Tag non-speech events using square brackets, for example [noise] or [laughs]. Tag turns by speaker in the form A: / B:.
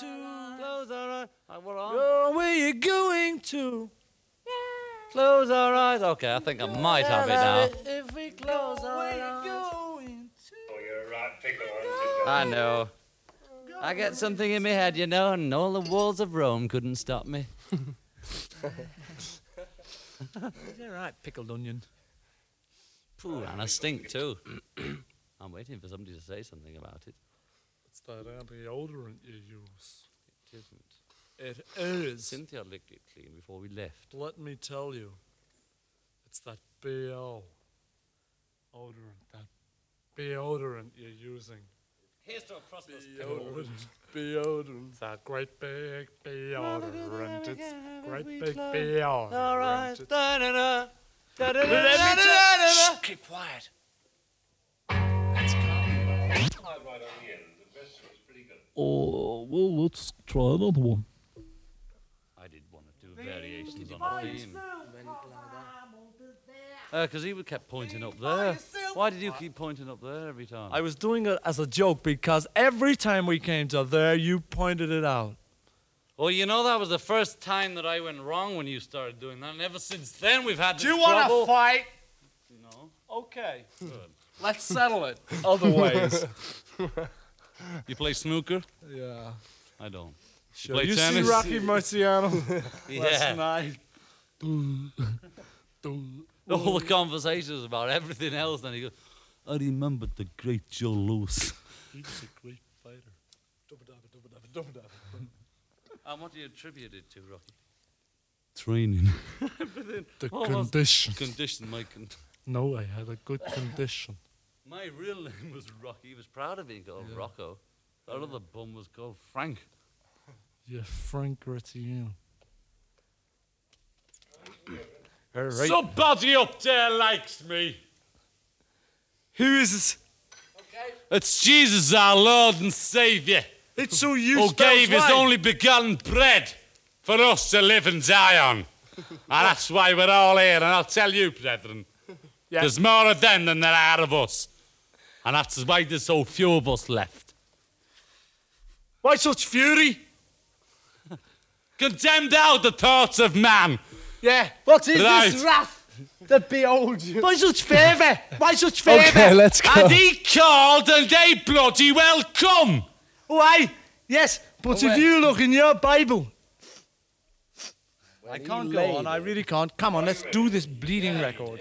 A: to?
B: Close our eyes. Uh, we're on.
A: Where you going to?
B: Close our eyes. Okay, I think I might have it now.
A: If we close our eyes.
C: Oh, you're a right pickle.
B: I know. I get something in my head, you know, and all the walls of Rome couldn't stop me. [laughs]
A: You're right, pickled onion.
B: Pooh, and I stink too. [coughs] I'm waiting for somebody to say something about it.
D: It's that anti-odorant you use.
B: It isn't.
D: It is.
B: Cynthia licked it clean before we left.
D: Let me tell you, it's that BO odorant, that deodorant you're using.
B: Here's to a prosperous
D: Deodorant, deodorant, that great big deodorant. It's great big deodorant. It's-
A: Shh, keep quiet.
C: Pretty.
D: Oh, well, let's try another one.
B: I did one or two variations on the theme. Because uh, he kept pointing up there. Why did you keep pointing up there every time?
D: I was doing it as a joke because every time we came to there, you pointed it out.
B: Well, you know that was the first time that I went wrong when you started doing that, and ever since then we've had.
D: Do you want to fight?
B: No.
D: Okay.
B: Good.
D: Let's settle it. Other ways. [laughs]
B: You play snooker?
D: yeah.
B: I don't.
D: Sure.
B: play
D: You
B: tennis?
D: see Rocky Marciano [laughs] last night? Dun, [laughs] dun.
B: All the conversations about everything else, then he goes, I remember the great Joe Louis.
D: He was a great fighter. [laughs]
B: And what do you attribute it to, Rocky? Training.
D: The
B: What was-
D: condition.
B: Condition, my con-
D: No, I had a good condition.
B: My real name was Rocky. He was proud of being called Rocco. That other bum was called Frank. [laughs]
D: Yeah, Frank Gratiano. [coughs]
B: Somebody up there likes me.
D: Who is this?
B: It's Jesus, our Lord and Saviour,
D: It's so you
B: who
D: spells
B: gave his
D: right.
B: only begotten bread for us to live and die on. [laughs] and that's why we're all here. And I'll tell you, brethren, [laughs]
D: Yeah.
B: there's more of them than there are of us. And that's why there's so few of us left.
D: Why such fury? [laughs]
B: Condemned out the thoughts of man.
D: Yeah. What is
B: Right.
D: this wrath that beholds you? Why such favour? Why such favour?
E: Okay, let's go.
B: And he called and they bloody well come.
D: Why? Yes, but if you look in your Bible. I can't go on, I really can't. Come on, let's do this bleeding record.